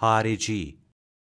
harici.